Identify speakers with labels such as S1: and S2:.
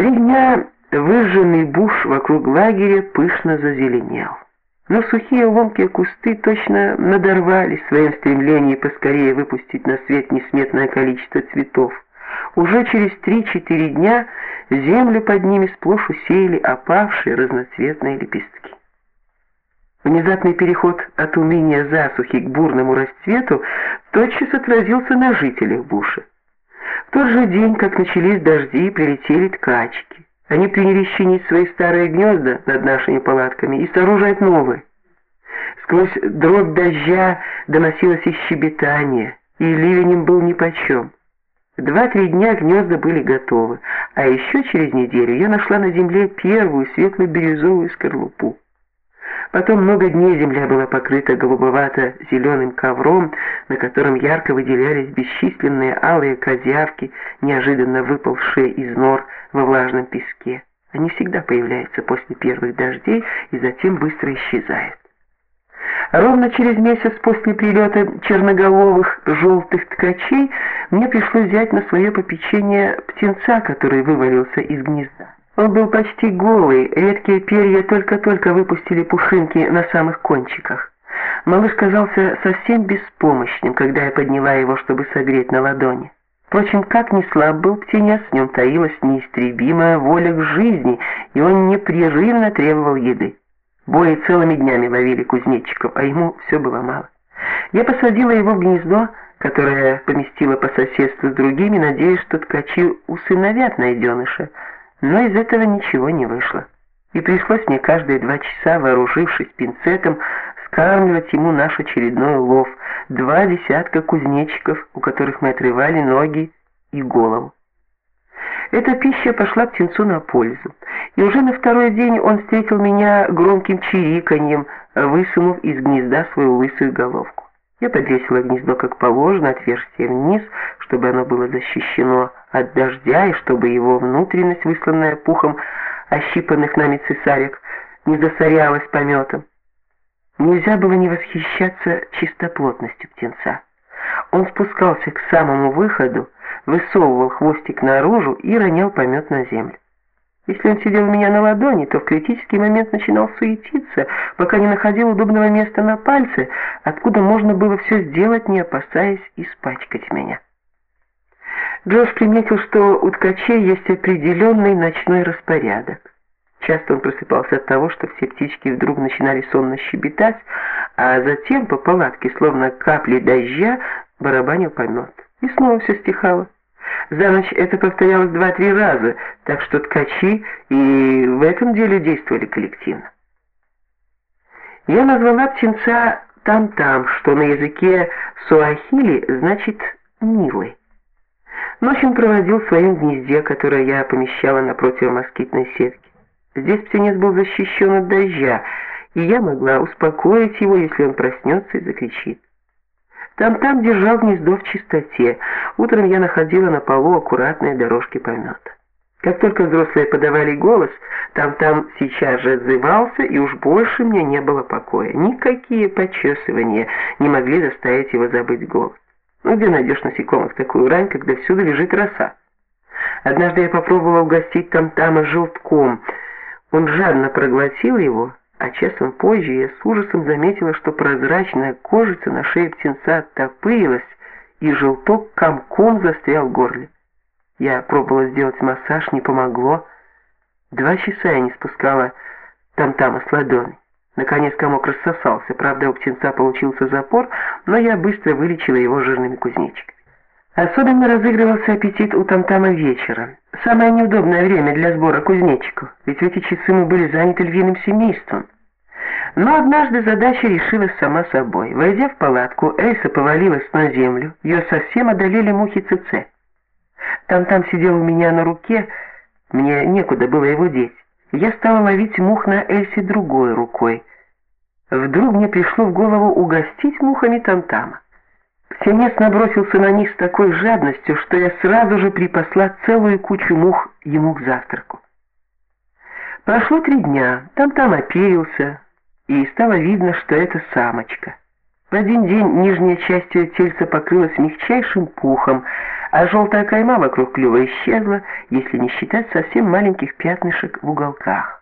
S1: Три дня выжженный буш вокруг лагеря пышно зазеленел. Но сухие ломкие кусты точно надорвали в своем стремлении поскорее выпустить на свет несметное количество цветов. Уже через три-четыре дня землю под ними сплошь усеяли опавшие разноцветные лепестки. Внезапный переход от уныния засухи к бурному расцвету тотчас отразился на жителях Буша. В тот же день, как начались дожди, прилетели ткачки. Они принялись чинить свои старые гнезда над нашими палатками и сооружать новые. Сквозь дробь дождя доносилось их щебетание, и ливень им был нипочем. Два-три дня гнезда были готовы, а еще через неделю я нашла на земле первую светло-бирюзовую скорлупу. Потом много дней земля была покрыта голубовато-зеленым ковром, на котором ярко выделялись бесчисленные алые козявки, неожиданно выпавшие из нор во влажном песке. Они всегда появляются после первых дождей и затем быстро исчезают. Ровно через месяц после прилета черноголовых желтых ткачей мне пришлось взять на свое попечение птенца, который вывалился из гнезда. Он был почти голый, редкие перья только-только выпустили пушинки на самых кончиках. Малыш казался совсем беспомощным, когда я подняла его, чтобы согреть на ладони. Впрочем, как ни слаб был птенец, в нем таилась неистребимая воля к жизни, и он непрерывно требовал еды. Бои целыми днями ловили кузнечиков, а ему все было мало. Я посадила его в гнездо, которое поместила по соседству с другими, надеясь, что ткачи усыновят найденыша, но из этого ничего не вышло. И пришлось мне каждые два часа, вооружившись пинцетом, скармливать ему наш очередной улов, два десятка кузнечиков, у которых мы отрывали ноги и голову. Эта пища пошла птенцу на пользу, и уже на второй день он встретил меня громким чириканьем, высунув из гнезда свою лысую головку. Я подвесила гнездо как положено, отверстие вниз, чтобы оно было защищено от дождя и чтобы его внутренность, высланная пухом ощипанных нами цесарек, не засорялась пометом. Нельзя было не восхищаться чистоплотностью птенца. Он спускался к самому выходу, высовывал хвостик наружу и ронял помет на землю. Если он сидел у меня на ладони, то в критический момент начинал суетиться, пока не находил удобного места на пальце, откуда можно было все сделать, не опасаясь испачкать меня. Джош приметил, что у ткачей есть определенный ночной распорядок. Часто он просыпался от того, что все птички вдруг начинали сонно щебетать, а затем по палатке, словно капли дождя, барабанил помет. И снова все стихало. За ночь это повторялось два-три раза, так что ткачи и в этом деле действовали коллективно. Я назвала птенца там-там, что на языке суахили значит «милый». Ночь он проводил в своем гнезде, которое я помещала напротив москитной сетки. Здесь птенец был защищен от дождя, и я могла успокоить его, если он проснется и закричит. Там-там держал гнездо в чистоте. Утром я находила на полу аккуратные дорожки помета. Как только взрослые подавали голос, там-там сейчас же отзывался, и уж больше мне не было покоя. Никакие почесывания не могли заставить его забыть голос. Ну где найдешь насекомых такую рань, когда всюду лежит роса? Однажды я попробовала угостить там-тама желтком. Он жадно проглотил его, а часом позже я с ужасом заметила, что прозрачная кожица на шее птенца оттопырилась, и желток комком застрял в горле. Я пробовала сделать массаж, не помогло. Два часа я не спускала там-тама с ладони. Наконец комок рассосался, правда у птенца получился запор, но я быстро вылечила его жирными кузнечиками. Особенно разыгрывался аппетит у Тамтама вечером. Самое неудобное время для сбора кузнечиков, ведь в эти часы мы были заняты львиным семейством. Но однажды задача решилась сама собой. Войдя в палатку, Эльса повалилась на землю, ее совсем одолели мухи ЦЦ. Там-там сидел у меня на руке, мне некуда было его деть. Я стала ловить мух на Эльсе другой рукой. Вдруг мне пришло в голову угостить мухами Там-тама. Птенец набросился на них с такой жадностью, что я сразу же припасла целую кучу мух ему к завтраку. Прошло три дня, там-там оперился, и стало видно, что это самочка. В один день нижняя часть ее тельца покрылась мягчайшим пухом, а желтая кайма вокруг клюва исчезла, если не считать совсем маленьких пятнышек в уголках.